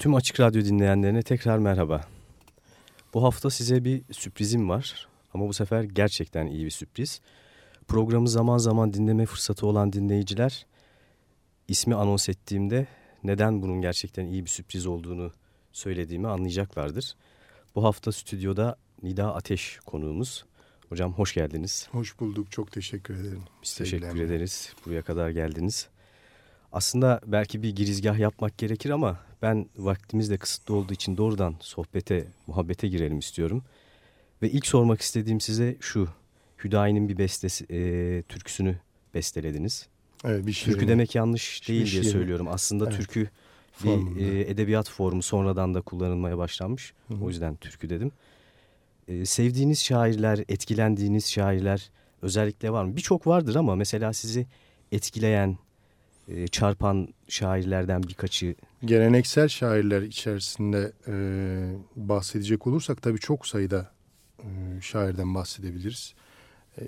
Tüm Açık Radyo dinleyenlerine tekrar merhaba. Bu hafta size bir sürprizim var ama bu sefer gerçekten iyi bir sürpriz. Programı zaman zaman dinleme fırsatı olan dinleyiciler ismi anons ettiğimde neden bunun gerçekten iyi bir sürpriz olduğunu söylediğimi anlayacaklardır. Bu hafta stüdyoda Nida Ateş konuğumuz. Hocam hoş geldiniz. Hoş bulduk. Çok teşekkür ederim. Biz teşekkür ederiz. Buraya kadar geldiniz. Aslında belki bir girizgah yapmak gerekir ama ben vaktimiz de kısıtlı olduğu için doğrudan sohbete, muhabbete girelim istiyorum. Ve ilk sormak istediğim size şu. Hüdayi'nin bir bestesi, e, türküsünü bestelediniz. Evet, bir Türkü demek yanlış değil diye söylüyorum. Aslında evet. türkü bir e, edebiyat formu sonradan da kullanılmaya başlanmış. Hı -hı. O yüzden türkü dedim. E, sevdiğiniz şairler, etkilendiğiniz şairler özellikle var mı? Birçok vardır ama mesela sizi etkileyen, e, çarpan şairlerden birkaçı. Geleneksel şairler içerisinde e, bahsedecek olursak tabii çok sayıda e, şairden bahsedebiliriz. E,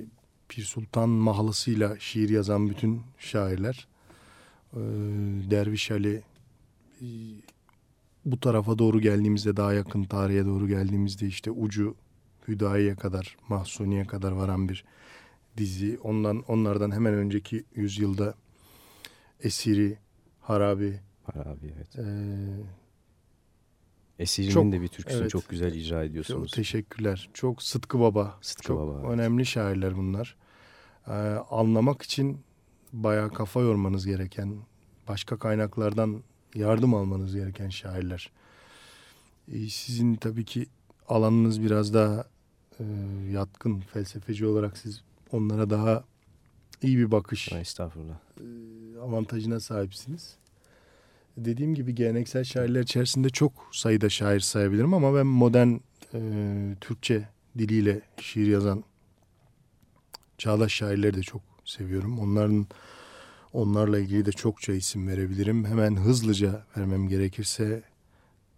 Pir Sultan mahalısıyla şiir yazan bütün şairler. E, Derviş Ali e, bu tarafa doğru geldiğimizde daha yakın tarihe doğru geldiğimizde işte ucu Hüdayi'ye kadar, Mahsuni'ye kadar varan bir dizi. Ondan onlardan hemen önceki yüzyılda Esiri, Harabi. Harabi evet. E, Esiri'nin çok, de bir türküsünü evet, çok güzel icra ediyorsunuz. Çok teşekkürler. Çok Sıtkı Baba. Sıtkı çok Baba. önemli şairler bunlar. Ee, anlamak için bayağı kafa yormanız gereken, başka kaynaklardan yardım almanız gereken şairler. Ee, sizin tabii ki alanınız biraz daha e, yatkın felsefeci olarak siz onlara daha iyi bir bakış. Estağfurullah. E, avantajına sahipsiniz. Dediğim gibi geleneksel şairler içerisinde çok sayıda şair sayabilirim ama ben modern e, Türkçe diliyle şiir yazan çağdaş şairleri de çok seviyorum. Onların onlarla ilgili de çokça isim verebilirim. Hemen hızlıca vermem gerekirse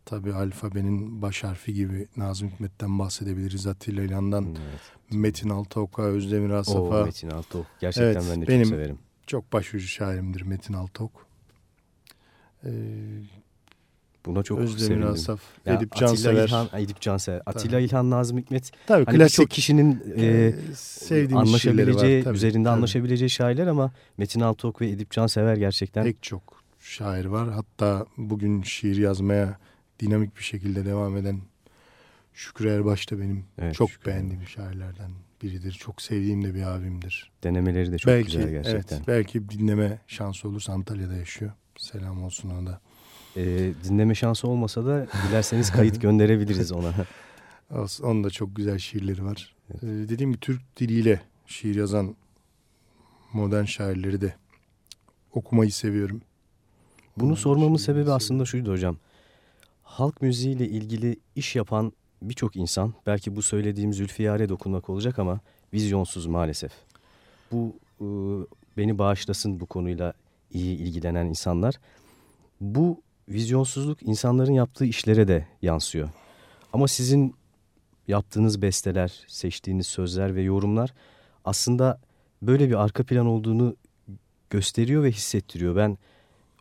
tabi alfabenin baş harfi gibi Nazım Hikmet'ten bahsedebiliriz. Atilla İlhan'dan evet. Metin Altıok'a, Özdemir Asaf'a. Oo, Metin Altıok. Gerçekten evet, ben de benim çok severim. Çok başucu şairimdir Metin Altıok. Ee, Buna çok Özdemir sevindim. Asaf, ya, Edip Cansever. Atilla İlhan, Edip Cansever. Atilla tabii. İlhan, Nazım Hikmet. Tabii hani klasik. Kişinin e, anlaşabileceği, var, üzerinde evet. anlaşabileceği şairler ama Metin Altıok ve Edip Cansever gerçekten. Pek çok şair var. Hatta bugün şiir yazmaya dinamik bir şekilde devam eden Şükrü Erbaş da benim evet, çok Şükrü beğendiğim şairlerden biridir. Çok sevdiğim de bir abimdir. Denemeleri de çok belki, güzel gerçekten. Evet, belki dinleme şansı olursa Antalya'da yaşıyor. Selam olsun ona da. Ee, dinleme şansı olmasa da dilerseniz kayıt gönderebiliriz ona. Onun da çok güzel şiirleri var. Evet. Ee, dediğim gibi Türk diliyle şiir yazan modern şairleri de okumayı seviyorum. Bunu sormamın sebebi aslında şuydu hocam. Halk müziğiyle ilgili iş yapan birçok insan, belki bu söylediğim Zülfiyare dokunmak olacak ama vizyonsuz maalesef. Bu e, beni bağışlasın bu konuyla iyi ilgilenen insanlar. Bu vizyonsuzluk insanların yaptığı işlere de yansıyor. Ama sizin yaptığınız besteler, seçtiğiniz sözler ve yorumlar aslında böyle bir arka plan olduğunu gösteriyor ve hissettiriyor. Ben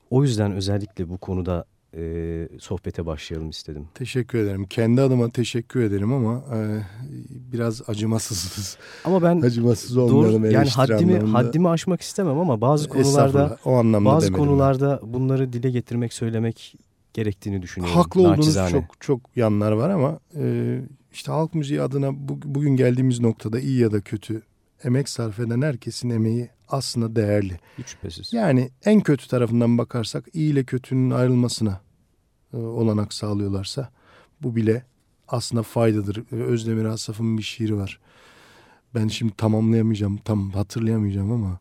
o yüzden özellikle bu konuda e, sohbete başlayalım istedim. Teşekkür ederim. Kendi adıma teşekkür ederim ama e, biraz acımasızız. Ama ben acımasız olmayalım doğru, yani haddimi anlamında. haddimi aşmak istemem ama bazı konularda o anlamda bazı konularda ben. bunları dile getirmek, söylemek gerektiğini düşünüyorum. Haklı olduğunuz çok çok yanlar var ama e, işte halk müziği adına bu, bugün geldiğimiz noktada iyi ya da kötü emek sarf eden herkesin emeği aslında değerli. Hiç şüphesiz. Yani en kötü tarafından bakarsak iyi ile kötünün ayrılmasına e, olanak sağlıyorlarsa bu bile aslında faydadır. Özdemir Asaf'ın bir şiiri var. Ben şimdi tamamlayamayacağım, tam hatırlayamayacağım ama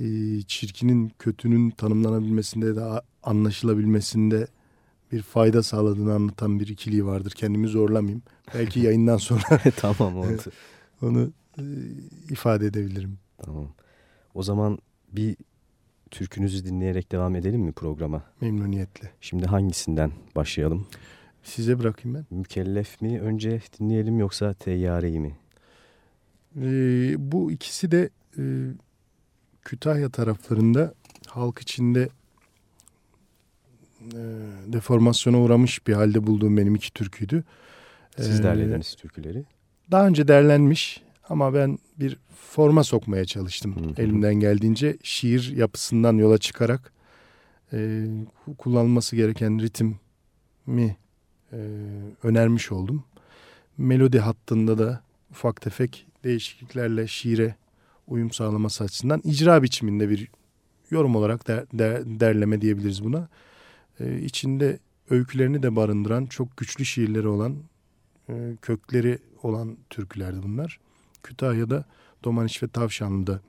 e, çirkinin kötünün tanımlanabilmesinde de anlaşılabilmesinde bir fayda sağladığını anlatan bir ikiliği vardır. Kendimi zorlamayayım. Belki yayından sonra tamam oldu. onu e, ifade edebilirim. Tamam. O zaman bir türkünüzü dinleyerek devam edelim mi programa? Memnuniyetle. Şimdi hangisinden başlayalım? Size bırakayım ben. Mükellef mi önce dinleyelim yoksa teyyareyi mi? Ee, bu ikisi de e, Kütahya taraflarında halk içinde e, deformasyona uğramış bir halde bulduğum benim iki türküydü. Siz ee, derlediniz türküleri. Daha önce derlenmiş ama ben bir forma sokmaya çalıştım. Hı hı. Elimden geldiğince şiir yapısından yola çıkarak e, kullanılması gereken ritmi e, önermiş oldum. Melodi hattında da ufak tefek değişikliklerle şiire uyum sağlaması açısından icra biçiminde bir yorum olarak der, der, derleme diyebiliriz buna. Ee, içinde öykülerini de barındıran çok güçlü şiirleri olan e, kökleri olan türkülerdi bunlar. Kütahya'da Domaniç ve Tavşanlı'da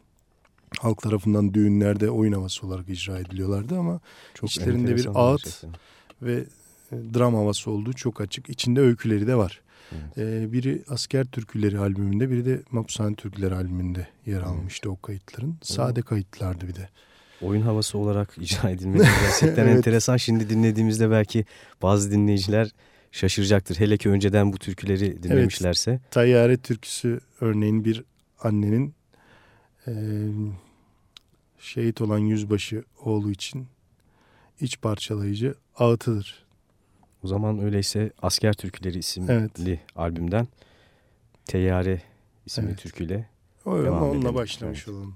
halk tarafından düğünlerde oyun havası olarak icra ediliyorlardı ama çok içlerinde bir ağıt gerçekten. ve e, dram havası olduğu çok açık. İçinde öyküleri de var. Evet. Ee, biri Asker Türküleri albümünde biri de Mapushane Türküleri albümünde yer almıştı evet. o kayıtların. Sade kayıtlardı bir de. Oyun havası olarak icra edilmesi gerçekten evet. enteresan. Şimdi dinlediğimizde belki bazı dinleyiciler şaşıracaktır. Hele ki önceden bu türküleri dinlemişlerse. Evet, Tayyare türküsü örneğin bir annenin e, şehit olan yüzbaşı oğlu için iç parçalayıcı ağıtıdır. O zaman öyleyse Asker Türküleri isimli evet. albümden Teyyare isimli evet. türküyle o, devam onunla edelim. başlamış evet. olalım.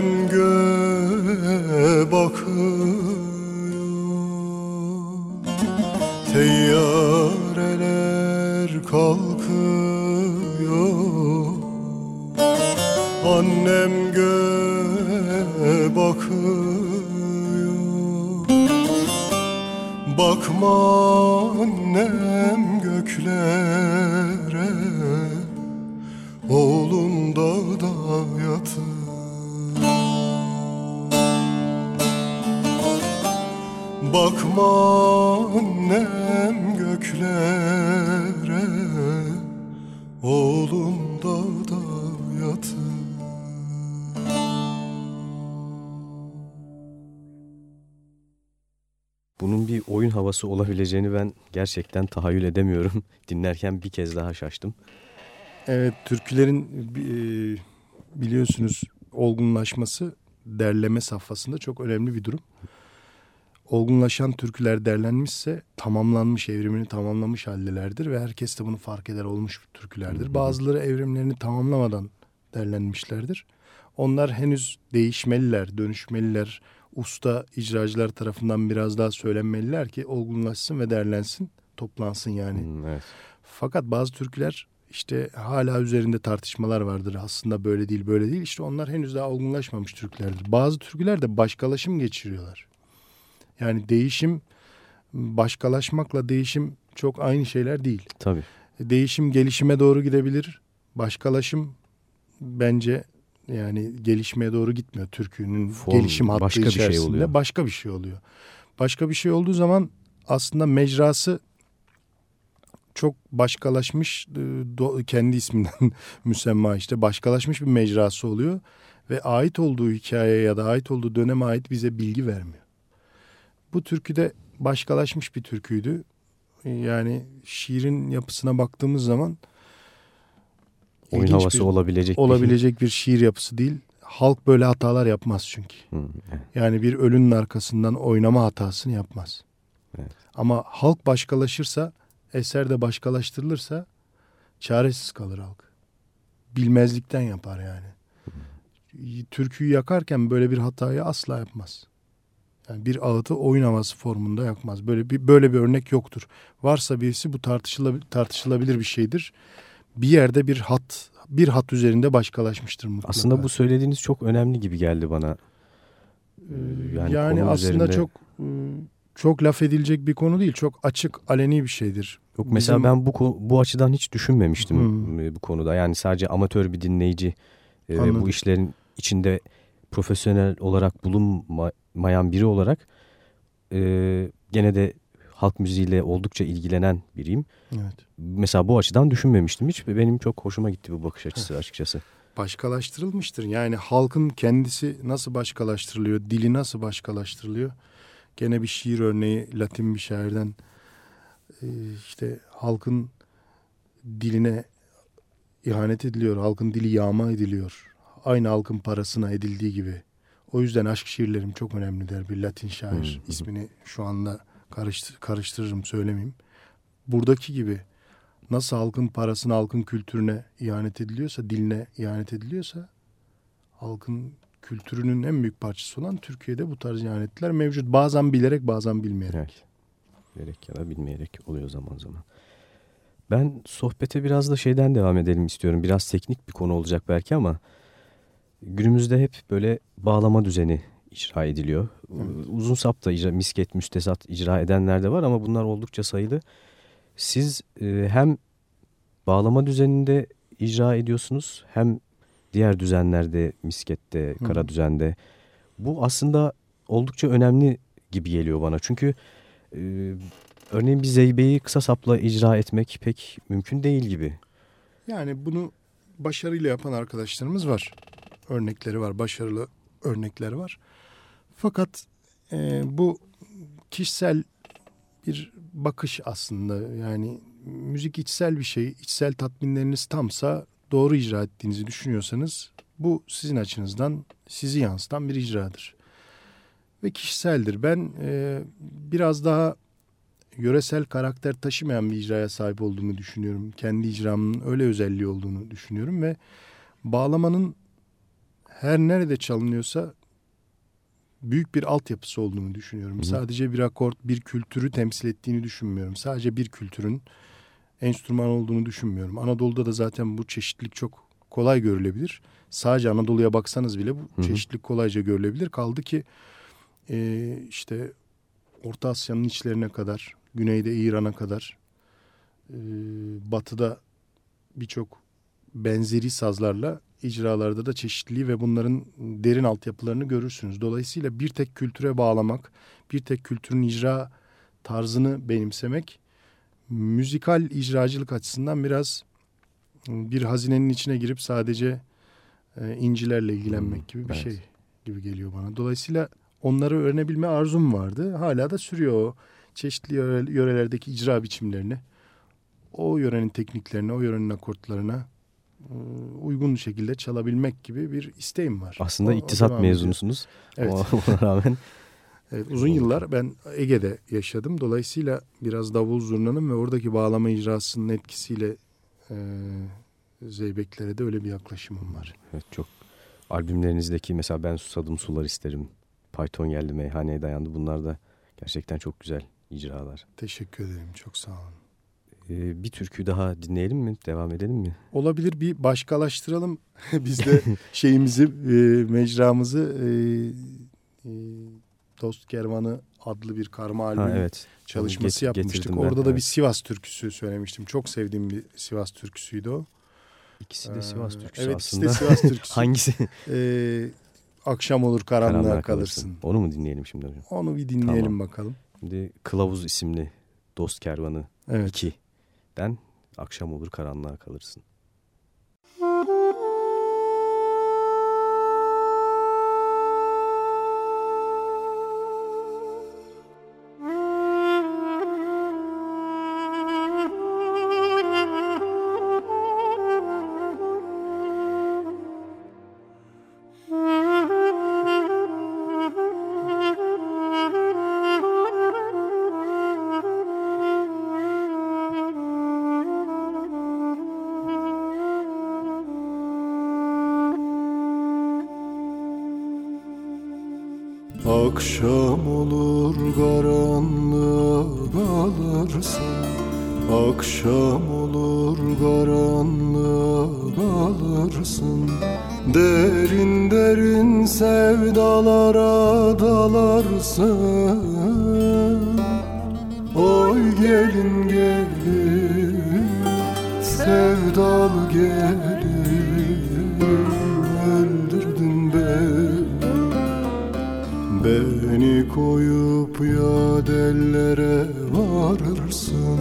alem göğe bakıyor. Teyyareler kalkıyor. Annem göğe bakıyor. Bakma annem göklere. Oğlum dağda yatır. Havası olabileceğini ben gerçekten tahayyül edemiyorum. Dinlerken bir kez daha şaştım. Evet, türkülerin e, biliyorsunuz olgunlaşması derleme safhasında çok önemli bir durum. Olgunlaşan türküler derlenmişse tamamlanmış, evrimini tamamlamış haldelerdir ve herkes de bunu fark eder olmuş türkülerdir. Bazıları evrimlerini tamamlamadan derlenmişlerdir. Onlar henüz değişmeliler, dönüşmeliler, usta icracılar tarafından biraz daha söylenmeliler ki olgunlaşsın ve derlensin, toplansın yani. Hmm, evet. Fakat bazı türküler işte hala üzerinde tartışmalar vardır. Aslında böyle değil, böyle değil. İşte onlar henüz daha olgunlaşmamış türkülerdir. Bazı türküler de başkalaşım geçiriyorlar. Yani değişim, başkalaşmakla değişim çok aynı şeyler değil. Tabii. Değişim gelişime doğru gidebilir. Başkalaşım bence yani gelişmeye doğru gitmiyor türkünün Form, gelişim hattı başka içerisinde. Bir şey oluyor. Başka bir şey oluyor. Başka bir şey olduğu zaman aslında mecrası çok başkalaşmış e, kendi isminden müsemma işte başkalaşmış bir mecrası oluyor ve ait olduğu hikayeye ya da ait olduğu döneme ait bize bilgi vermiyor. Bu türkü de başkalaşmış bir türküydü. Yani şiirin yapısına baktığımız zaman oyun havası bir, olabilecek olabilecek bir, bir şiir yapısı değil. Halk böyle hatalar yapmaz çünkü. Hı, evet. Yani bir ölünün arkasından oynama hatasını yapmaz. Evet. Ama halk başkalaşırsa, eser de başkalaştırılırsa çaresiz kalır halk. Bilmezlikten yapar yani. Hı. Türküyü yakarken böyle bir hatayı asla yapmaz. Yani bir ağıtı oyun havası formunda yakmaz. Böyle bir böyle bir örnek yoktur. Varsa birisi bu tartışılabilir, tartışılabilir bir şeydir bir yerde bir hat bir hat üzerinde başkalaşmıştır mutlaka. Aslında bu söylediğiniz çok önemli gibi geldi bana. Ee, yani, yani aslında üzerinde... çok e, çok laf edilecek bir konu değil. Çok açık, aleni bir şeydir. Yok mesela Bizim... ben bu bu açıdan hiç düşünmemiştim hmm. E, bu konuda. Yani sadece amatör bir dinleyici e, ve bu işlerin içinde profesyonel olarak bulunmayan biri olarak e, gene de halk müziğiyle oldukça ilgilenen biriyim. Evet. Mesela bu açıdan düşünmemiştim hiç. Benim çok hoşuma gitti bu bakış açısı açıkçası. Başkalaştırılmıştır. Yani halkın kendisi nasıl başkalaştırılıyor, dili nasıl başkalaştırılıyor? Gene bir şiir örneği Latin bir şairden e, işte halkın diline ihanet ediliyor, halkın dili yağma ediliyor. Aynı halkın parasına edildiği gibi. O yüzden aşk şiirlerim çok önemli der bir Latin şair. Hmm. ismini şu anda karıştır, karıştırırım söylemeyeyim. Buradaki gibi nasıl halkın parasına, halkın kültürüne ihanet ediliyorsa, diline ihanet ediliyorsa halkın kültürünün en büyük parçası olan Türkiye'de bu tarz ihanetler mevcut. Bazen bilerek bazen bilmeyerek. Evet. Bilerek ya da bilmeyerek oluyor zaman zaman. Ben sohbete biraz da şeyden devam edelim istiyorum. Biraz teknik bir konu olacak belki ama günümüzde hep böyle bağlama düzeni icra ediliyor. Evet. Uzun sapta icra, misket, müstesat icra edenler de var ama bunlar oldukça sayılı. Siz e, hem bağlama düzeninde icra ediyorsunuz hem diğer düzenlerde, miskette, kara düzende. Bu aslında oldukça önemli gibi geliyor bana. Çünkü e, örneğin bir zeybeyi kısa sapla icra etmek pek mümkün değil gibi. Yani bunu başarıyla yapan arkadaşlarımız var. Örnekleri var, başarılı örnekler var. Fakat e, bu kişisel bir bakış aslında. Yani müzik içsel bir şey. İçsel tatminleriniz tamsa doğru icra ettiğinizi düşünüyorsanız bu sizin açınızdan sizi yansıtan bir icradır. Ve kişiseldir. Ben e, biraz daha yöresel karakter taşımayan bir icraya sahip olduğumu düşünüyorum. Kendi icramın öyle özelliği olduğunu düşünüyorum ve bağlamanın her nerede çalınıyorsa büyük bir altyapısı olduğunu düşünüyorum. Hı. Sadece bir akort, bir kültürü temsil ettiğini düşünmüyorum. Sadece bir kültürün enstrüman olduğunu düşünmüyorum. Anadolu'da da zaten bu çeşitlilik çok kolay görülebilir. Sadece Anadolu'ya baksanız bile bu Hı. çeşitlilik kolayca görülebilir. Kaldı ki e, işte Orta Asya'nın içlerine kadar, güneyde İran'a kadar, e, batıda birçok benzeri sazlarla icralarda da çeşitliliği ve bunların derin altyapılarını görürsünüz. Dolayısıyla bir tek kültüre bağlamak, bir tek kültürün icra tarzını benimsemek müzikal icracılık açısından biraz bir hazinenin içine girip sadece e, incilerle ilgilenmek gibi bir evet. şey gibi geliyor bana. Dolayısıyla onları öğrenebilme arzum vardı. Hala da sürüyor o çeşitli yörelerdeki icra biçimlerini. O yörenin tekniklerine, o yörenin akortlarına uygun şekilde çalabilmek gibi bir isteğim var. Aslında o, iktisat o mezunusunuz. Evet. Ona rağmen Evet, uzun yıllar ben Ege'de yaşadım. Dolayısıyla biraz davul zurnanın ve oradaki bağlama icrasının etkisiyle e, zeybeklere de öyle bir yaklaşımım var. Evet, çok albümlerinizdeki mesela ben susadım sular isterim. Python geldi meyhaneye dayandı. Bunlar da gerçekten çok güzel icralar. Teşekkür ederim. Çok sağ olun. Ee, bir türkü daha dinleyelim mi? Devam edelim mi? Olabilir. Bir başkalaştıralım. Biz de şeyimizi, e, mecramızı e, e, Dost Kervanı adlı bir karma albüm evet. çalışması Get, yapmıştık. Orada ben, da evet. bir Sivas türküsü söylemiştim. Çok sevdiğim bir Sivas türküsüydü o. İkisi de Sivas ee, türküsü evet, aslında. Evet ikisi de Sivas türküsü. Hangisi? Ee, akşam olur karanlığa, karanlığa kalırsın. kalırsın. Onu mu dinleyelim şimdi hocam? Onu bir dinleyelim tamam. bakalım. Şimdi Kılavuz isimli Dost Kervanı evet. 2'den Akşam olur karanlığa kalırsın. Akşam olur karanlığa kalırsın Akşam olur karanlığa kalırsın Derin derin sevdalara dalarsın Oy gelin gelin sevdalı gelin Beni koyup ya dellere varırsın.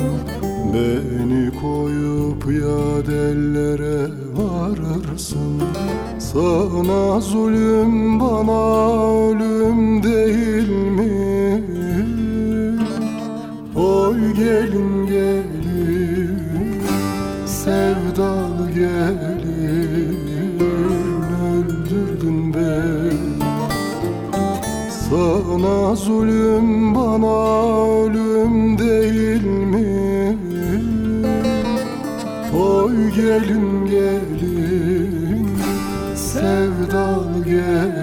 Beni koyup ya dellere varırsın. Sana zulüm bana ölüm değil mi? Oy gelin gelin sevdalı gelin sana zulüm bana ölüm değil mi? Oy gelin gelin sevdal gelin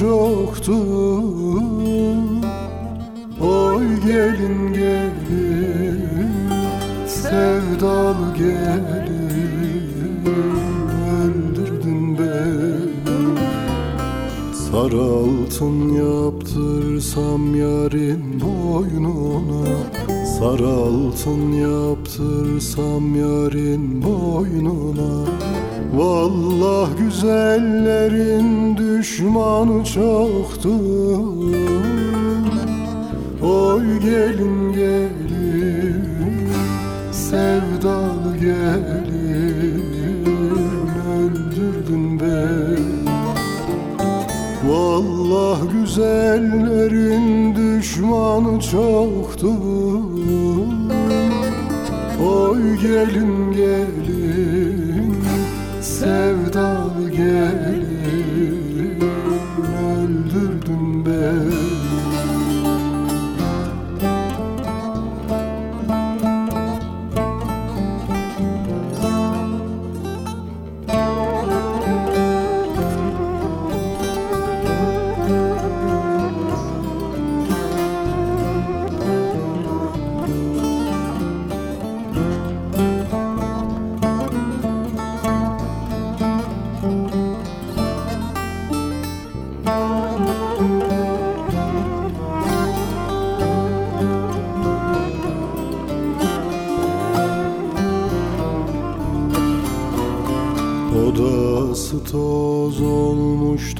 çoktu. Oy gelin gelin sevdalı gelin Öldürdün beni. Sarı altın yaptırsam yarın boynuna Sarı altın yaptırsam yarın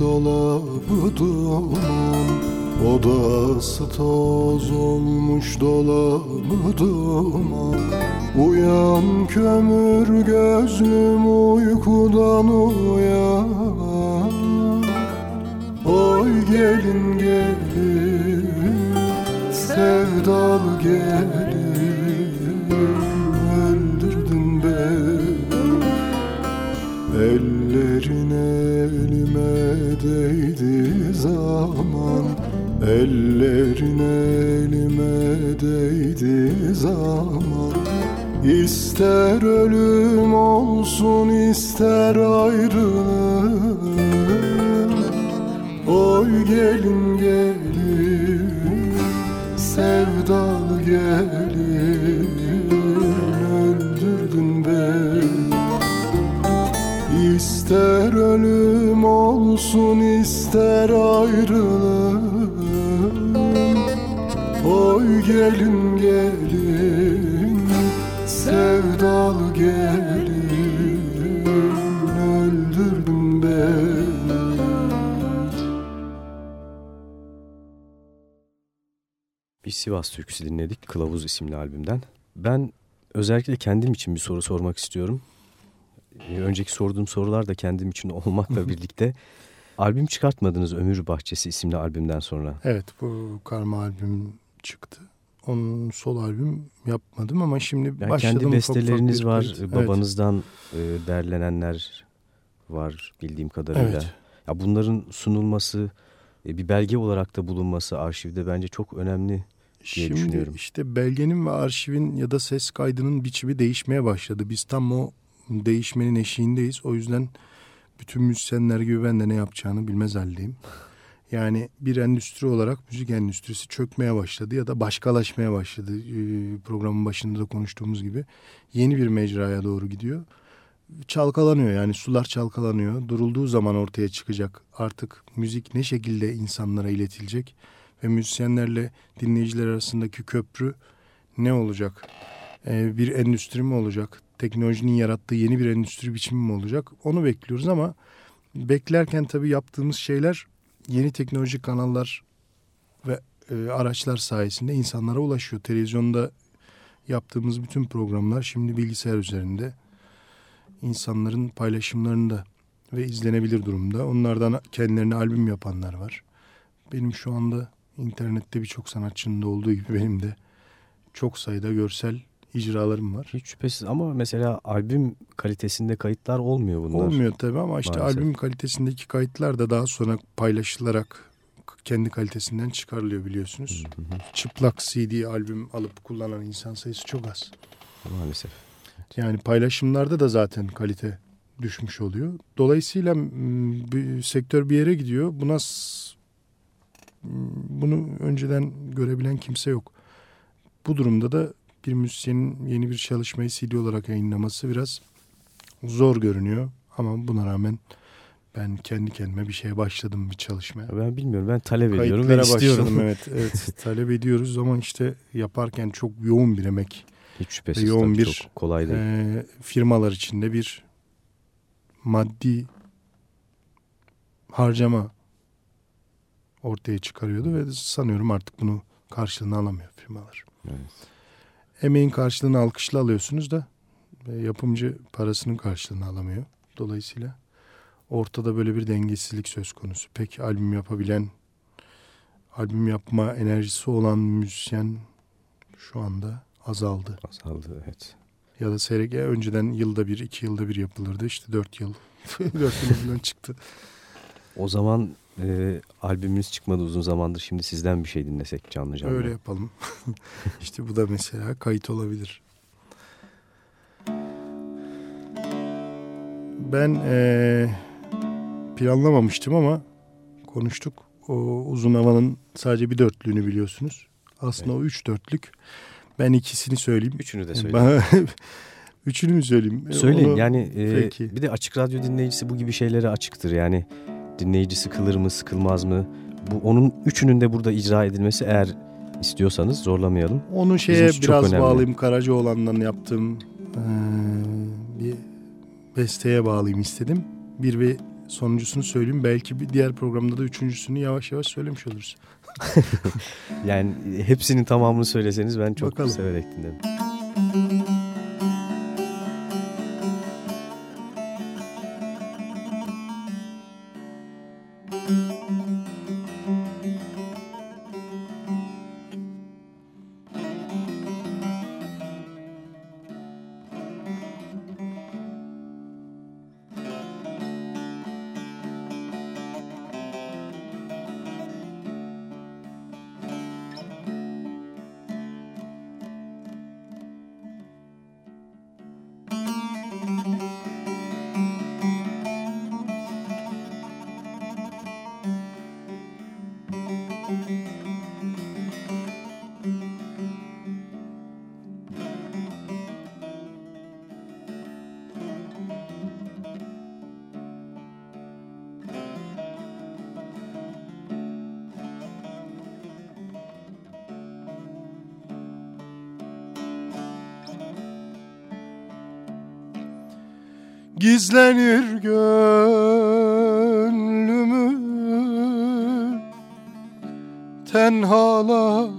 dolabı duman Odası toz olmuş dolabı duman. Uyan kömür gözlüm uykudan uyan. Oy gelin gelin sevdalı gelin Ellerin elime değdi zaman. İster ölüm olsun ister ayrılık Oy gelin gelin sevdalı gelin. Öldürdün beni. İster ölüm olsun ister ayrılık Oy gelin gelin sevdalı gelin Öldürdün beni Bir Sivas türküsü dinledik Kılavuz isimli albümden. Ben özellikle kendim için bir soru sormak istiyorum. Ee, Önceki sorduğum sorular da kendim için olmakla birlikte. Albüm çıkartmadınız Ömür Bahçesi isimli albümden sonra. Evet bu karma albüm çıktı. Onun sol albüm yapmadım ama şimdi Yani başladım. kendi ufak besteleriniz bir var. Evet. babanızdan e, derlenenler var bildiğim kadarıyla. Evet. Ya bunların sunulması, e, bir belge olarak da bulunması arşivde bence çok önemli. diye Şimdi düşünüyorum. işte belgenin ve arşivin ya da ses kaydının biçimi değişmeye başladı. Biz tam o değişmenin eşiğindeyiz. O yüzden bütün müzisyenler gibi ben de ne yapacağını bilmez haldeyim. Yani bir endüstri olarak müzik endüstrisi çökmeye başladı ya da başkalaşmaya başladı. Ee, Programın başında da konuştuğumuz gibi yeni bir mecraya doğru gidiyor. Çalkalanıyor yani sular çalkalanıyor. Durulduğu zaman ortaya çıkacak artık müzik ne şekilde insanlara iletilecek ve müzisyenlerle dinleyiciler arasındaki köprü ne olacak? Ee, bir endüstri mi olacak? Teknolojinin yarattığı yeni bir endüstri biçimi mi olacak? Onu bekliyoruz ama beklerken tabii yaptığımız şeyler yeni teknolojik kanallar ve e, araçlar sayesinde insanlara ulaşıyor. Televizyonda yaptığımız bütün programlar şimdi bilgisayar üzerinde insanların paylaşımlarında ve izlenebilir durumda. Onlardan kendilerine albüm yapanlar var. Benim şu anda internette birçok sanatçının da olduğu gibi benim de çok sayıda görsel icralarım var. Hiç şüphesiz ama mesela albüm kalitesinde kayıtlar olmuyor bunlar. Olmuyor tabii ama işte Maalesef. albüm kalitesindeki kayıtlar da daha sonra paylaşılarak kendi kalitesinden çıkarılıyor biliyorsunuz. Çıplak CD albüm alıp kullanan insan sayısı çok az. Maalesef. Yani paylaşımlarda da zaten kalite düşmüş oluyor. Dolayısıyla bir sektör bir yere gidiyor. Buna bunu önceden görebilen kimse yok. Bu durumda da bir müzisyenin yeni bir çalışmayı CD olarak yayınlaması biraz zor görünüyor. Ama buna rağmen ben kendi kendime bir şeye başladım bir çalışmaya. Ben bilmiyorum ben talep ediyorum ve istiyorum. başladım evet. evet talep ediyoruz ama işte yaparken çok yoğun bir emek. Hiç şüphesiz yoğun bir çok kolay değil. E, firmalar içinde bir maddi harcama ortaya çıkarıyordu ve sanıyorum artık bunu karşılığını alamıyor firmalar. Evet. Emeğin karşılığını alkışla alıyorsunuz da yapımcı parasının karşılığını alamıyor. Dolayısıyla ortada böyle bir dengesizlik söz konusu. Peki albüm yapabilen, albüm yapma enerjisi olan müzisyen şu anda azaldı. Azaldı evet. Ya da SRG önceden yılda bir, iki yılda bir yapılırdı. İşte dört yıl, dört yıl falan çıktı. O zaman e, albümünüz çıkmadı uzun zamandır. Şimdi sizden bir şey dinlesek canlı canlı. Öyle yapalım. İşte bu da mesela kayıt olabilir. Ben e, planlamamıştım ama konuştuk. O uzun havanın sadece bir dörtlüğünü biliyorsunuz. Aslında evet. o üç dörtlük. Ben ikisini söyleyeyim. Üçünü de söyleyeyim. Üçünü mü söyleyeyim? Söyleyin Onu, yani e, bir de açık radyo dinleyicisi bu gibi şeylere açıktır. Yani dinleyici sıkılır mı sıkılmaz mı? Bu onun üçünün de burada icra edilmesi eğer istiyorsanız zorlamayalım. Onu şeye biraz bağlayayım Karacaoğlan'dan yaptığım ee, bir besteye bağlayayım istedim. Bir ve sonuncusunu söyleyeyim. Belki bir diğer programda da üçüncüsünü yavaş yavaş söylemiş oluruz. yani hepsinin tamamını söyleseniz ben çok Bakalım. severek dinlerim. Gizlenir gönlümün tenhalarında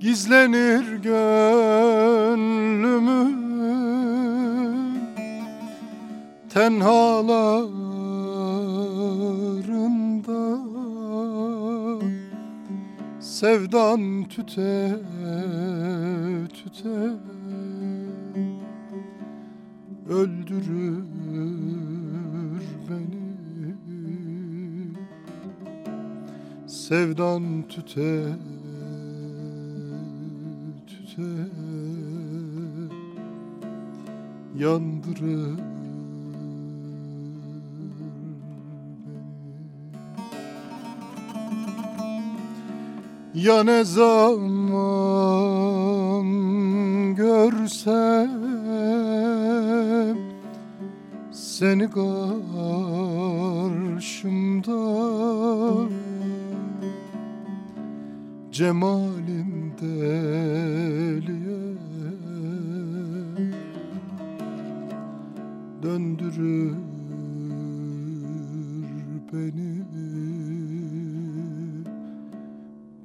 Gizlenir gönlümün tenhalarında Sevdan tüte tüte tüte Yandırır Ya ne zaman görsem seni karşımda cemalin deliye döndürür beni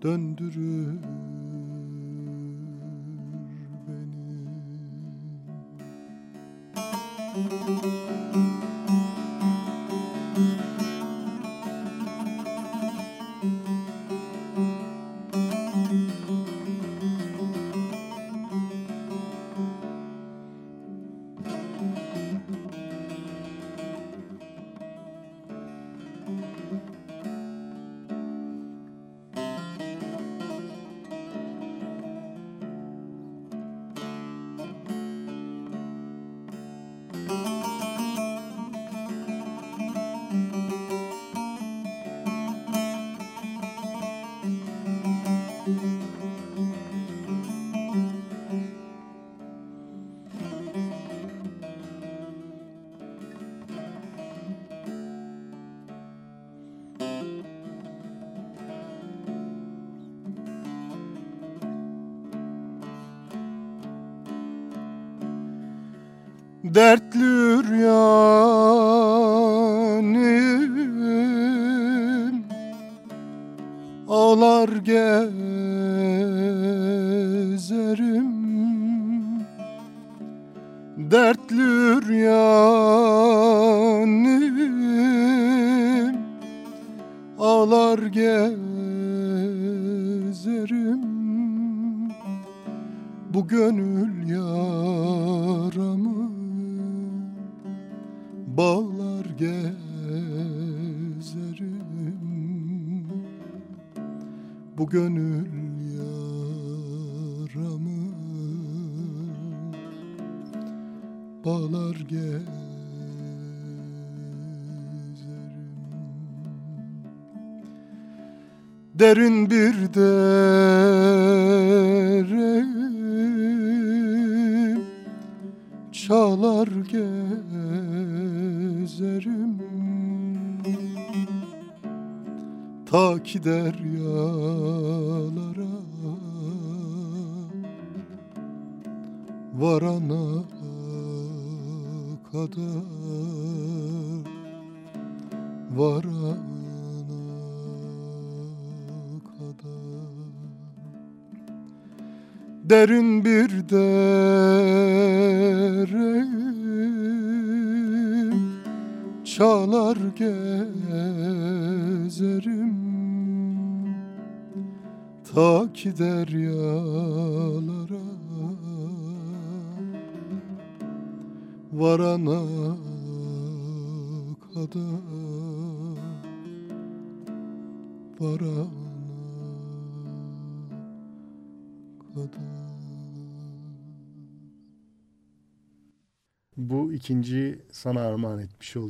döndürür Ağlar gezerim. Bu gönül yaramı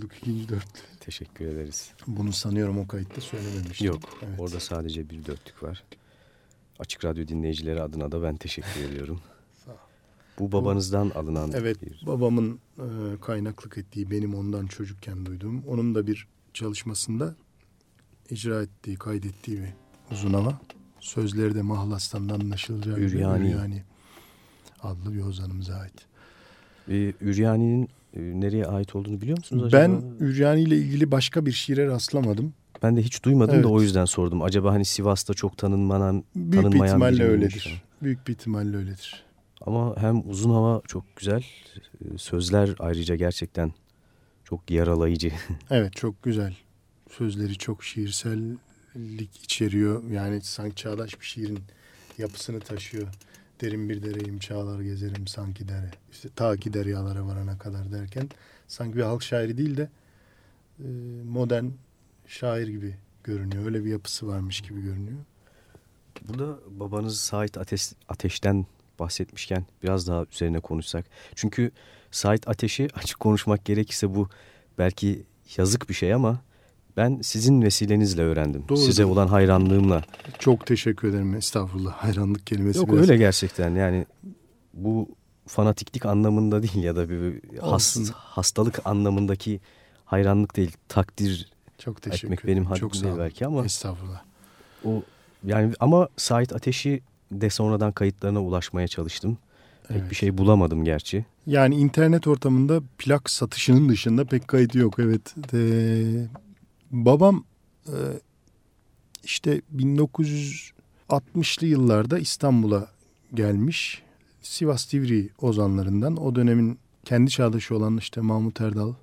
olduk ikinci dörtlü. Teşekkür ederiz. Bunu sanıyorum o kayıtta söylememiştim. Yok Evet. orada sadece bir dörtlük var. Açık Radyo dinleyicileri adına da ben teşekkür ediyorum. Bu babanızdan alınan Evet bir... babamın e, kaynaklık ettiği benim ondan çocukken duyduğum onun da bir çalışmasında icra ettiği kaydettiği bir uzun hava. Sözleri de Mahlas'tan anlaşılacağı Üryani. Üryani adlı bir ozanımıza ait. Ee, Üryani'nin nereye ait olduğunu biliyor musunuz acaba? Ben Üryani ile ilgili başka bir şiire rastlamadım. Ben de hiç duymadım Evet. da o yüzden sordum. Acaba hani Sivas'ta çok tanınmayan Büyük bir Tanınmayan ihtimalle biri miymiş öyledir. yani? Büyük bir ihtimalle öyledir. ama hem uzun hava çok güzel. e, Sözler ayrıca gerçekten çok yaralayıcı. Evet çok güzel. Sözleri çok şiirsellik içeriyor. Yani sanki çağdaş bir şiirin yapısını taşıyor. Derin bir dereyim çağlar gezerim sanki dere. İşte ta ki deryalara varana kadar derken sanki bir halk şairi değil de e, modern şair gibi görünüyor. Öyle bir yapısı varmış gibi görünüyor. Burada babanız Sait Ateş, Ateş'ten bahsetmişken biraz daha üzerine konuşsak. Çünkü Sait Ateş'i açık konuşmak gerekirse bu belki yazık bir şey ama ben sizin vesilenizle öğrendim. Doğrudur. Size olan hayranlığımla. Çok teşekkür ederim. Estağfurullah. Hayranlık kelimesi Yok biraz- öyle gerçekten yani bu fanatiklik anlamında değil ya da bir has, Olsun. hastalık anlamındaki hayranlık değil takdir Çok teşekkür etmek ederim. benim Çok haddim değil belki ama Estağfurullah. o yani ama Sait Ateş'i de sonradan kayıtlarına ulaşmaya çalıştım. Pek Evet. bir şey bulamadım gerçi. Yani internet ortamında plak satışının dışında pek kayıt yok. Evet. Ee, babam e, işte 1960'lı yıllarda İstanbul'a gelmiş. Sivas Divri ozanlarından. O dönemin kendi çağdaşı olan işte Mahmut Erdal.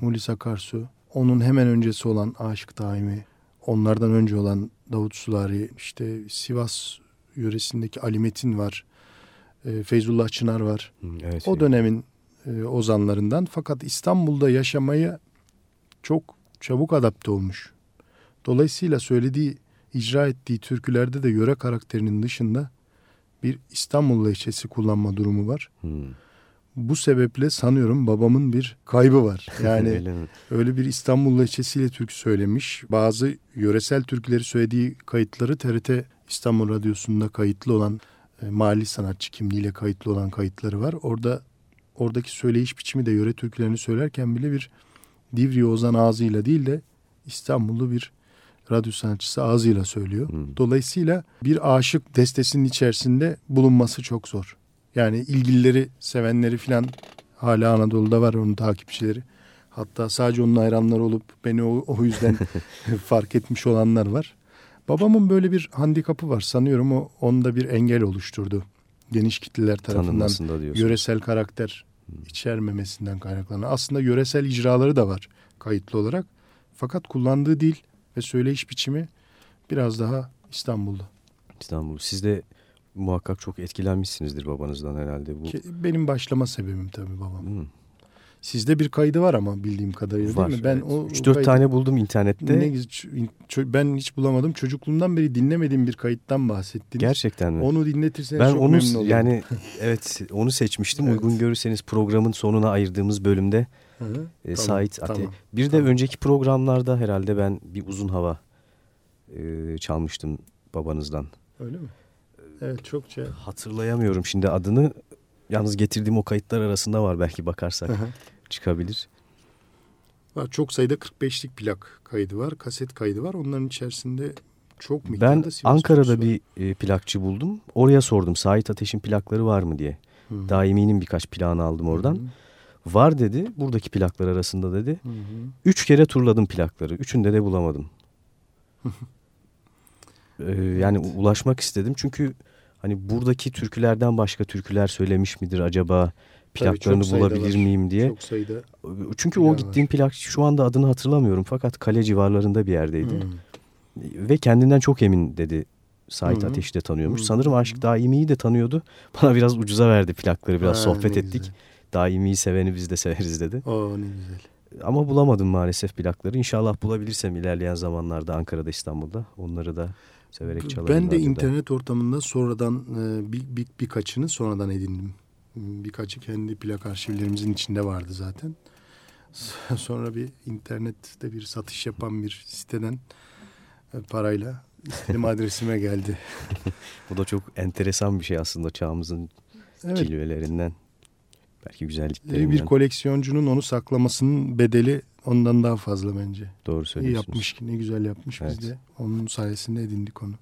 Mulis Akarsu. Onun hemen öncesi olan Aşık Daimi. Onlardan önce olan Davut Sulari. işte Sivas yöresindeki Ali Metin var. e, Feyzullah Çınar var. Hı, Evet. O dönemin e, ozanlarından fakat İstanbul'da yaşamaya çok çabuk adapte olmuş. Dolayısıyla söylediği, icra ettiği türkülerde de yöre karakterinin dışında bir İstanbul lehçesi kullanma durumu var. Hı. Bu sebeple sanıyorum babamın bir kaybı var. Yani öyle bir İstanbul lehçesiyle türkü söylemiş. Bazı yöresel türküleri söylediği kayıtları TRT İstanbul Radyosu'nda kayıtlı olan e, mali sanatçı kimliğiyle kayıtlı olan kayıtları var. Orada oradaki söyleyiş biçimi de yöre türkülerini söylerken bile bir Divri Ozan ağzıyla değil de İstanbullu bir radyo sanatçısı ağzıyla söylüyor. Hı. Dolayısıyla bir aşık destesinin içerisinde bulunması çok zor. Yani ilgilileri, sevenleri filan Hala Anadolu'da var onun takipçileri. Hatta sadece onun hayranları olup beni o, o yüzden fark etmiş olanlar var. Babamın böyle bir handikapı var. Sanıyorum o onda bir engel oluşturdu. Geniş kitleler tarafından yöresel karakter içermemesinden kaynaklanan. Aslında yöresel icraları da var kayıtlı olarak. Fakat kullandığı dil ve söyleyiş biçimi biraz daha İstanbul'da. İstanbul. Siz de muhakkak çok etkilenmişsinizdir babanızdan herhalde. Bu benim başlama sebebim tabii babam. Hmm, Sizde bir kaydı var ama bildiğim kadarıyla var. değil mi? Ben evet. o o 3-4 kaydı- tane buldum internette. ne ben hiç bulamadım. Çocukluğumdan beri dinlemediğim bir kayıttan bahsettiniz. Gerçekten mi? Onu dinletirseniz ben çok onu memnun olurum. yani evet onu seçmiştim. Evet. Uygun görürseniz programın sonuna ayırdığımız bölümde Hı hı. e, Tamam, Sait Ate. tamam, Bir de tamam. önceki programlarda herhalde ben bir uzun hava e, çalmıştım babanızdan. Öyle mi? Evet çokça. Hatırlayamıyorum şimdi adını. Yalnız getirdiğim o kayıtlar arasında var belki bakarsak Hı hı. Çıkabilir. Var, çok sayıda 45'lik plak kaydı var, kaset kaydı var. Onların içerisinde çok miktarda Ben Sivas Ankara'da var. bir e, plakçı buldum. Oraya sordum Sait Ateş'in plakları var mı diye. Hı. Daimi'nin birkaç plağını aldım oradan. Hı Var dedi buradaki plaklar arasında dedi. hı. Üç kere turladım plakları. Üçünde de bulamadım. Ee, yani u- ulaşmak istedim. Çünkü hani buradaki türkülerden başka türküler söylemiş midir acaba? Plaklarını bulabilir var. miyim diye. Çok sayıda. Çünkü o var. gittiğim plak şu anda adını hatırlamıyorum. Fakat kale civarlarında bir yerdeydi. Hı. Ve kendinden çok emin dedi. Sait. Ateş'i de tanıyormuş. Hı. Sanırım Aşık Daimi'yi de tanıyordu. Bana biraz ucuza verdi plakları. Biraz Ha, sohbet ettik. güzel. Daimi'yi seveni biz de severiz dedi. Aa ne güzel. Ama bulamadım maalesef plakları. İnşallah bulabilirsem ilerleyen zamanlarda Ankara'da, İstanbul'da onları da severek çalarım. Ben de internet ortamında sonradan e, bir, bir, birkaçını sonradan edindim. Birkaçı kendi plak arşivlerimizin içinde vardı zaten. Sonra bir internette bir satış yapan bir siteden e, parayla istediğim adresime geldi. Bu da çok enteresan bir şey aslında çağımızın Evet. cilvelerinden. Belki güzelliklerinden. Bir koleksiyoncunun onu saklamasının bedeli ondan daha fazla bence. Doğru İyi söylüyorsunuz. yapmış ki ne güzel yapmış Evet. biz de. Onun sayesinde edindik onu.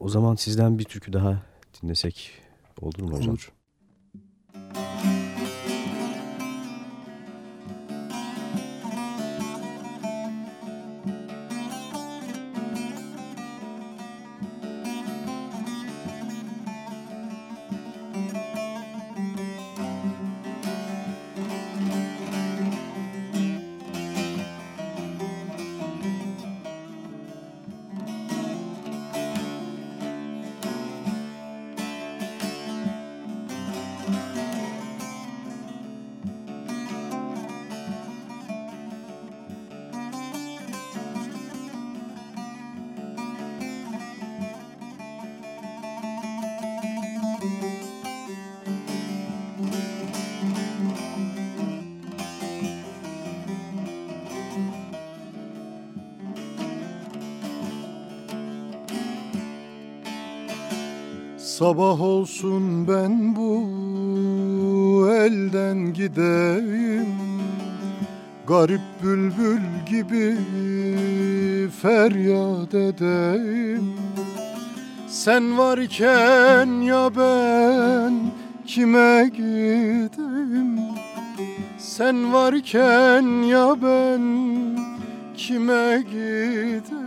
O zaman sizden bir türkü daha dinlesek olur mu hocam? Olur. Sabah olsun ben bu elden gideyim. Garip bülbül gibi feryat edeyim. Sen varken ya ben kime gideyim? Sen varken ya ben kime gideyim?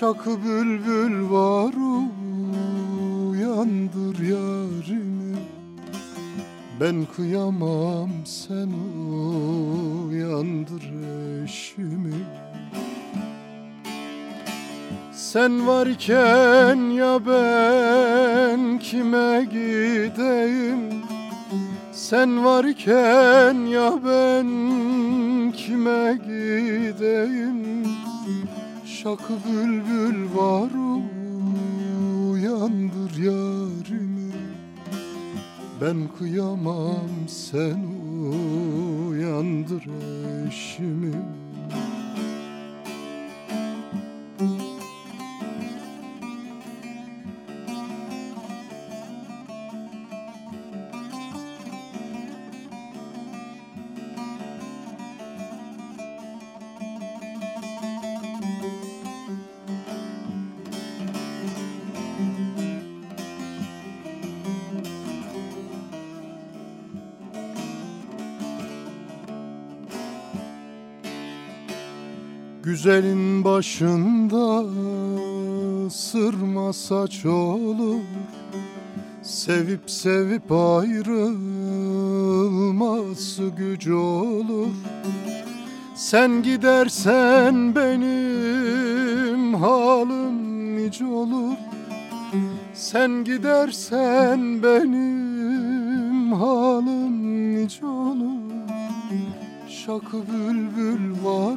Şakı bülbül var uyandır Ben kıyamam sen uyandır eşimi. Sen varken ya ben kime gideyim? Sen varken ya ben kime gideyim? Şakı bülbül var uyandır yarimi Ben kıyamam sen uyandır eşimi Güzelin başında sırma saç olur. Sevip sevip ayrılması güç olur. Sen gidersen benim halim nice olur. Sen gidersen benim halim nice olur. Şakı bülbül var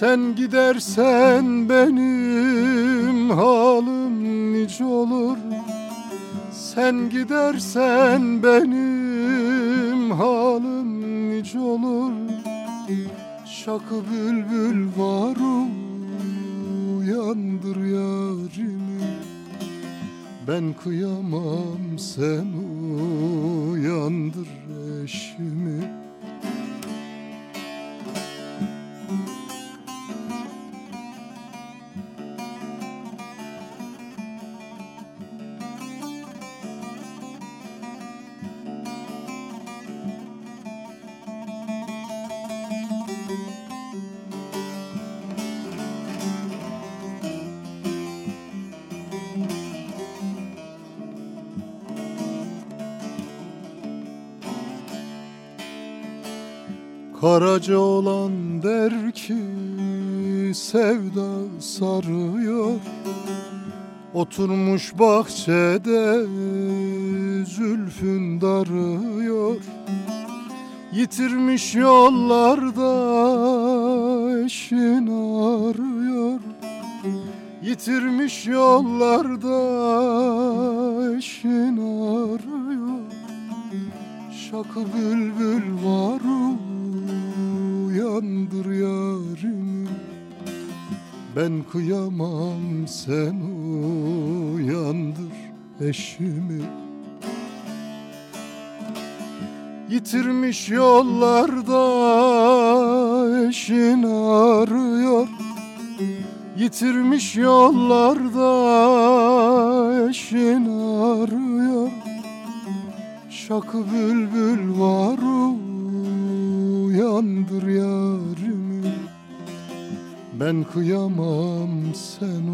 Sen gidersen benim halim nice olur. Sen gidersen benim halim nice olur. Şakı bülbül var uyandır yarimi. Ben kıyamam sen uyandır Karaca olan der ki sevda sarıyor. Oturmuş bahçede zülfün darıyor Yitirmiş yollarda eşin arıyor. Yitirmiş yollarda eşin arıyor. Şakı bülbül var Ben kıyamam sen uyandır eşimi. Yitirmiş yollarda eşin arıyor. Yitirmiş yollarda eşin arıyor. Şakı bülbül var uyandır yarimi Ben kıyamam sen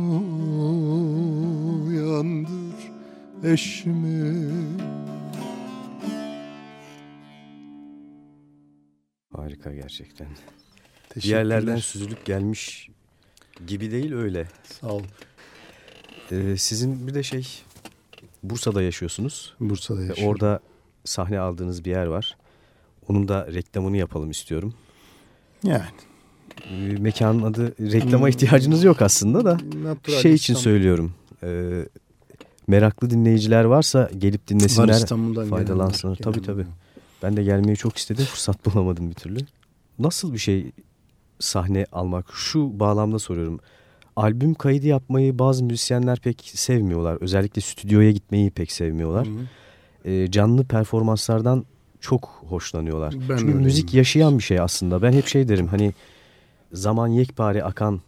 uyandır eşimi Harika gerçekten. Bir Teşekkürler. yerlerden süzülüp gelmiş gibi değil öyle. Sağ ol. Ee, sizin bir de şey Bursa'da yaşıyorsunuz. Bursa'da yaşıyorum. orada sahne aldığınız bir yer var. Onun da reklamını yapalım istiyorum. Yani. Ee, mekanın adı reklama Hmm. ihtiyacınız yok aslında da Natural şey için İstanbul- söylüyorum. Ee, meraklı dinleyiciler varsa gelip Var dinlesinler. İstanbul'dan faydalansınlar. gelenler, Tabii. Ben de gelmeyi çok istedim. Fırsat bulamadım bir türlü. Nasıl bir şey sahne almak? Şu bağlamda soruyorum. Albüm kaydı yapmayı bazı müzisyenler pek sevmiyorlar. Özellikle stüdyoya gitmeyi pek sevmiyorlar. Hı. Ee, canlı performanslardan çok hoşlanıyorlar. Ben Çünkü müzik yaşayan bir şey aslında. Ben hep şey derim hani zaman yekpare akan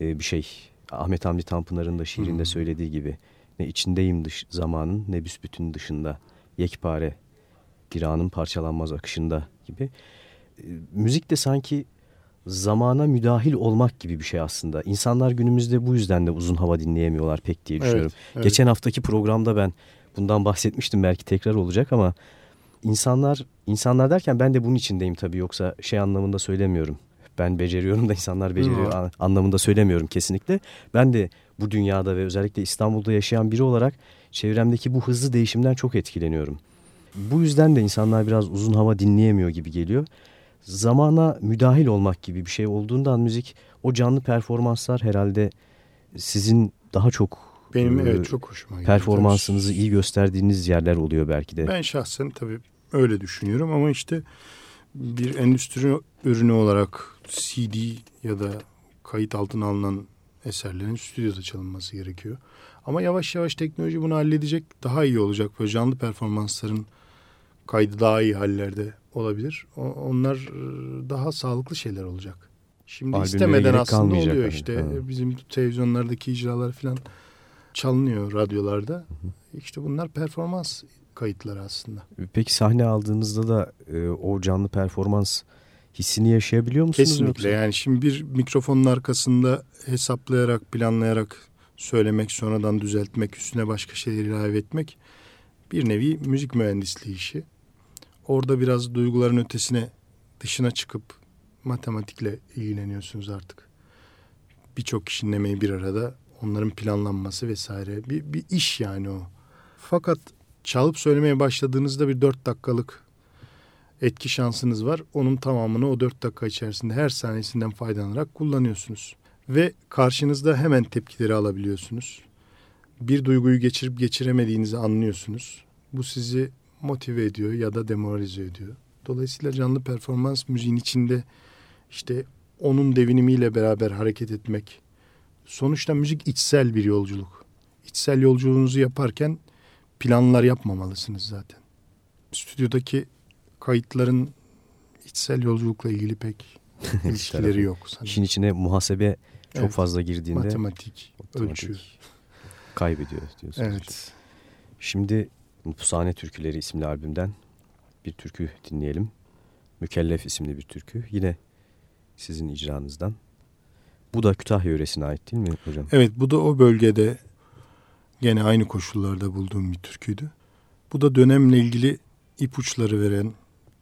e, bir şey. Ahmet Hamdi Tanpınar'ın da şiirinde Hı. söylediği gibi. Ne içindeyim dış zamanın ne büsbütün dışında. Yekpare bir anın parçalanmaz akışında gibi. E, müzik de sanki zamana müdahil olmak gibi bir şey aslında. İnsanlar günümüzde bu yüzden de uzun hava dinleyemiyorlar pek diye düşünüyorum. evet. Geçen haftaki programda ben bundan bahsetmiştim belki tekrar olacak ama insanlar insanlar derken ben de bunun içindeyim tabii yoksa şey anlamında söylemiyorum. Ben beceriyorum da insanlar beceriyor Hı. an- anlamında söylemiyorum kesinlikle. Ben de bu dünyada ve özellikle İstanbul'da yaşayan biri olarak çevremdeki bu hızlı değişimden çok etkileniyorum. Bu yüzden de insanlar biraz uzun hava dinleyemiyor gibi geliyor. Zamana müdahil olmak gibi bir şey olduğundan müzik o canlı performanslar herhalde sizin daha çok Benim evet çok hoşuma gidiyor. performansınızı iyi gösterdiğiniz yerler oluyor belki de. Ben şahsen tabii öyle düşünüyorum ama işte bir endüstri ürünü olarak CD ya da kayıt altına alınan eserlerin stüdyoda çalınması gerekiyor. Ama yavaş yavaş teknoloji bunu halledecek. Daha iyi olacak. Böyle canlı performansların kaydı daha iyi hallerde olabilir. O- Onlar e, daha sağlıklı şeyler olacak. Şimdi Albümlere istemeden aslında oluyor hani. işte. Ha. Bizim televizyonlardaki icralar falan çalınıyor radyolarda. İşte bunlar performans kayıtları aslında. Peki sahne aldığınızda da e, o canlı performans hissini yaşayabiliyor musunuz? Kesinlikle yoksa? yani şimdi bir mikrofonun arkasında hesaplayarak, planlayarak söylemek, sonradan düzeltmek, üstüne başka şeyler ilave etmek bir nevi müzik mühendisliği işi. Orada biraz duyguların ötesine, dışına çıkıp matematikle ilgileniyorsunuz artık. Birçok kişinin emeği bir arada, onların planlanması vesaire. Bir, bir iş yani o. Fakat çalıp söylemeye başladığınızda bir dört dakikalık etki şansınız var. Onun tamamını o dört dakika içerisinde her saniyesinden faydalanarak kullanıyorsunuz. Ve karşınızda hemen tepkileri alabiliyorsunuz. Bir duyguyu geçirip geçiremediğinizi anlıyorsunuz. Bu sizi motive ediyor ya da demoralize ediyor. Dolayısıyla canlı performans müziğin içinde işte onun devinimiyle beraber hareket etmek. Sonuçta müzik içsel bir yolculuk. İçsel yolculuğunuzu yaparken planlar yapmamalısınız zaten. Stüdyodaki kayıtların içsel yolculukla ilgili pek ilişkileri yok. Sanırım. İşin içine muhasebe çok Evet. fazla girdiğinde Matematik, otomatik ölçü. kaybediyor diyorsunuz. Evet. Şimdi Mutlusane Türküleri isimli albümden bir türkü dinleyelim. Mükellef isimli bir türkü. Yine sizin icranızdan. Bu da Kütahya yöresine ait değil mi hocam? Evet bu da o bölgede gene aynı koşullarda bulduğum bir türküydü. Bu da dönemle ilgili ipuçları veren,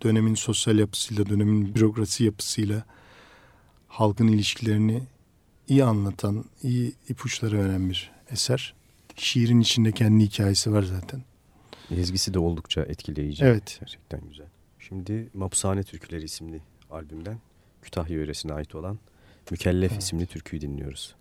dönemin sosyal yapısıyla, dönemin bürokrasi yapısıyla halkın ilişkilerini iyi anlatan, iyi ipuçları veren bir eser. Şiirin içinde kendi hikayesi var zaten. Ezgisi de oldukça etkileyici. Evet. Gerçekten güzel. Şimdi Mapushane Türküleri isimli albümden Kütahya yöresine ait olan Mükellef Evet. isimli türküyü dinliyoruz.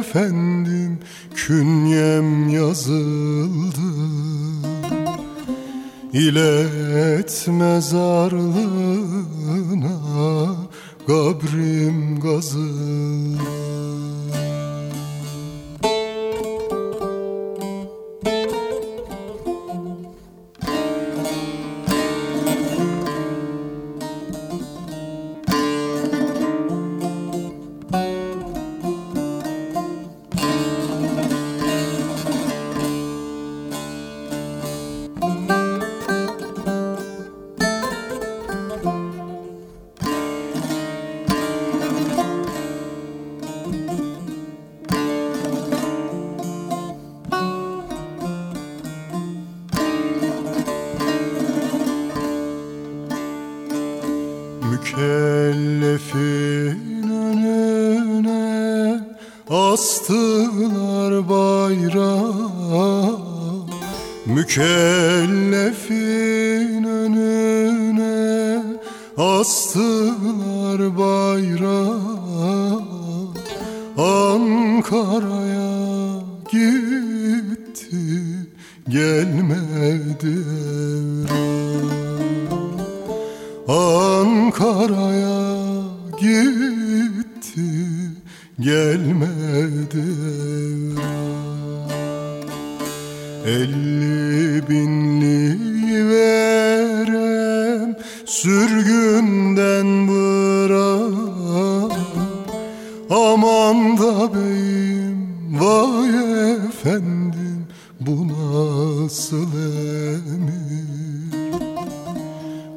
Efendim künyem yazıldı. İlet mezarlığına kabrim kazıldı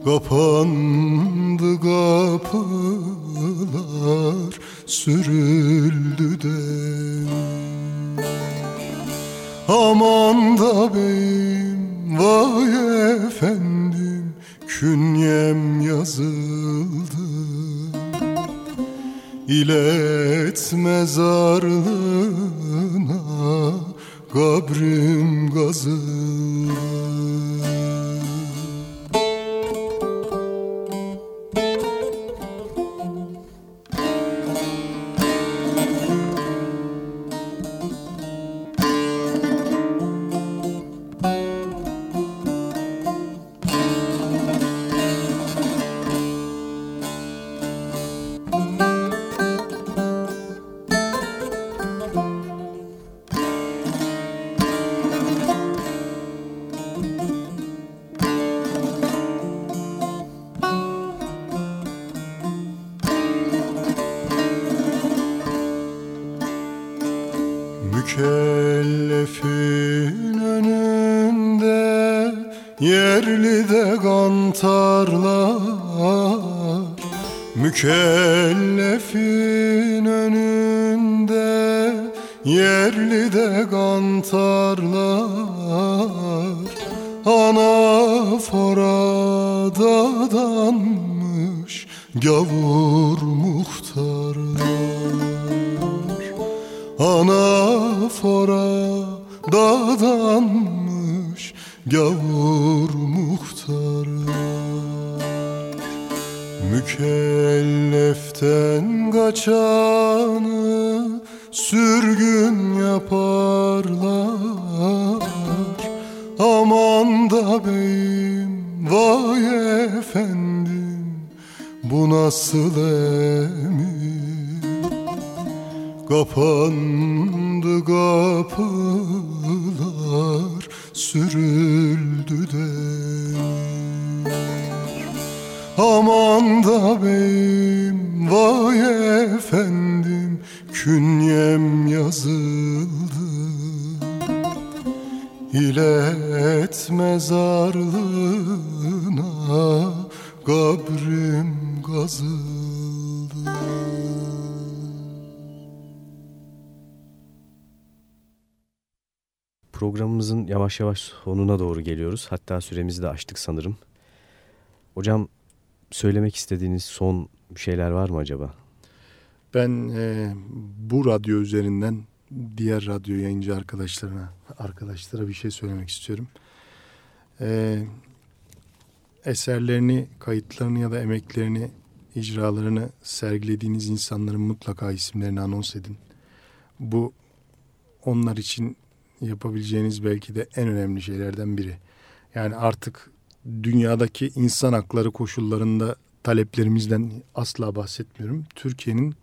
Kapandı kapılar sürüldü demir Aman da beyim vay efendim künyem yazıldı. İlet sürgün yaparlar. Aman da beyim vay efendim bu nasıl emir? Kapandı kapılar sürüldü Yavaş yavaş sonuna doğru geliyoruz. Hatta süremizi de aştık sanırım. Hocam söylemek istediğiniz son şeyler var mı acaba? Ben e, bu radyo üzerinden diğer radyo yayıncı arkadaşlarına, arkadaşlara bir şey söylemek istiyorum. E, eserlerini, kayıtlarını ya da emeklerini, icralarını sergilediğiniz insanların mutlaka isimlerini anons edin. Bu onlar için yapabileceğiniz belki de en önemli şeylerden biri. Yani artık dünyadaki insan hakları koşullarında taleplerimizden asla bahsetmiyorum. Türkiye'nin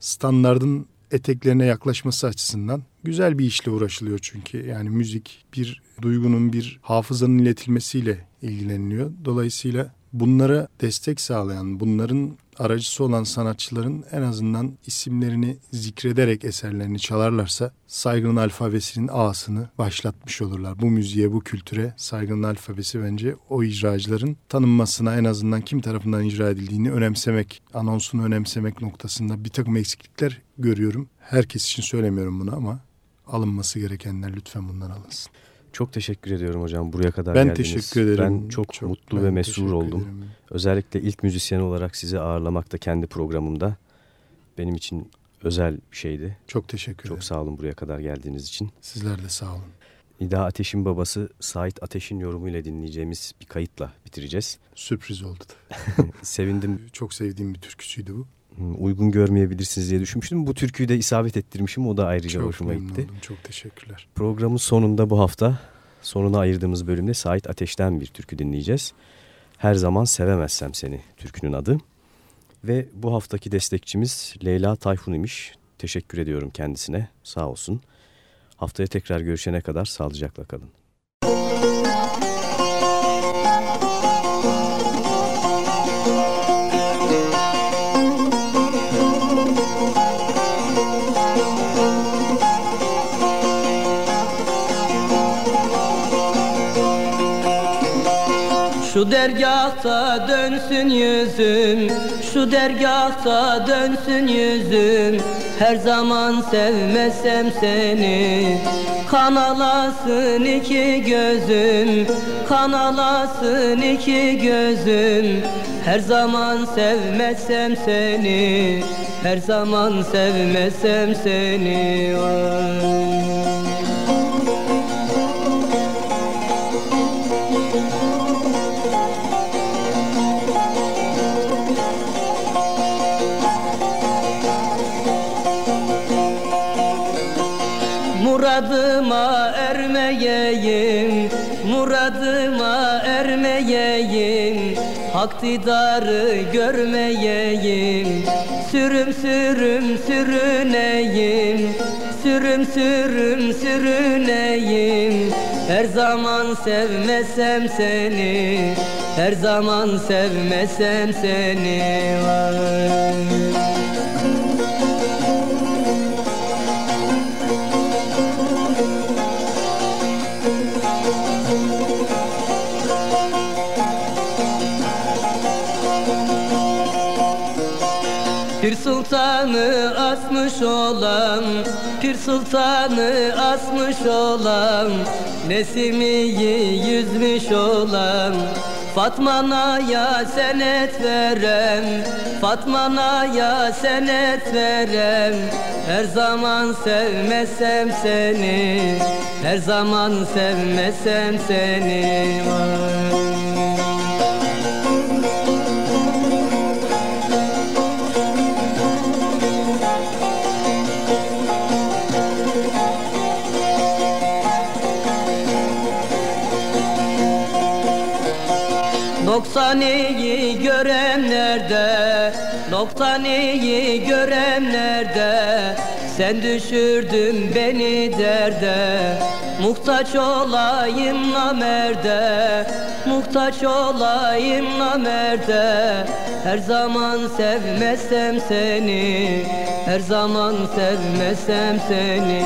standardın eteklerine yaklaşması açısından güzel bir işle uğraşılıyor çünkü. Yani müzik bir duygunun, bir hafızanın iletilmesiyle ilgileniliyor. Dolayısıyla bunlara destek sağlayan, bunların aracısı olan sanatçıların en azından isimlerini zikrederek eserlerini çalarlarsa saygının alfabesinin A'sını başlatmış olurlar. Bu müziğe, bu kültüre saygının alfabesi bence o icracıların tanınmasına en azından kim tarafından icra edildiğini önemsemek, anonsunu önemsemek noktasında bir takım eksiklikler görüyorum. Herkes için söylemiyorum bunu ama alınması gerekenler lütfen bundan alınsın. Çok teşekkür ediyorum hocam buraya kadar ben geldiniz. teşekkür ederim. Ben çok, Çok- mutlu ben ve teşekkür oldum. ederim. Özellikle ilk müzisyen olarak sizi ağırlamak da kendi programımda benim için özel bir şeydi. Çok teşekkür Çok ederim. sağ olun buraya kadar geldiğiniz için. Sizler de sağ olun. İda Ateş'in babası Sait Ateş'in yorumuyla dinleyeceğimiz bir kayıtla bitireceğiz. Sürpriz oldu da. Sevindim. Çok sevdiğim bir türküsüydü bu. Uygun görmeyebilirsiniz diye düşünmüştüm. Bu türküyü de isabet ettirmişim. O da ayrıca çok hoşuma gitti. Oldum. Çok teşekkürler. Programın sonunda bu hafta sonuna ayırdığımız bölümde Sait Ateş'ten bir türkü dinleyeceğiz. Her zaman sevemezsem seni türkünün adı. Ve bu haftaki destekçimiz Leyla Tayfun imiş. Teşekkür ediyorum kendisine. Sağ olsun. Haftaya tekrar görüşene kadar sağlıcakla kalın. Şu dergahta dönsün yüzüm Şu dergahta dönsün yüzüm. Her zaman sevmesem seni Kanalasın iki gözüm. Kanalasın iki gözüm. Her zaman sevmesem seni Her zaman sevmesem seni. Vay. Muradıma ermeyeyim Muradıma ermeyeyim. Hak didarı görmeyeyim Sürüm sürüm sürüneyim. Sürüm sürüm sürüneyim Her zaman sevmesem seni. Her zaman sevmesem seni. Vay. Sultanı asmış olan Pir sultanı asmış olan Nesimiyi yüzmüş olan Fatmana'ya senet verem Fatmana'ya senet verem Her zaman sevmesem seni Her zaman sevmesem seni Vay. 90'ı görenlerde 90'ı görenlerde Sen düşürdün beni derde. Muhtaç olayım namerde. Muhtaç olayım namerde. Her zaman sevmesem seni Her zaman sevmesem seni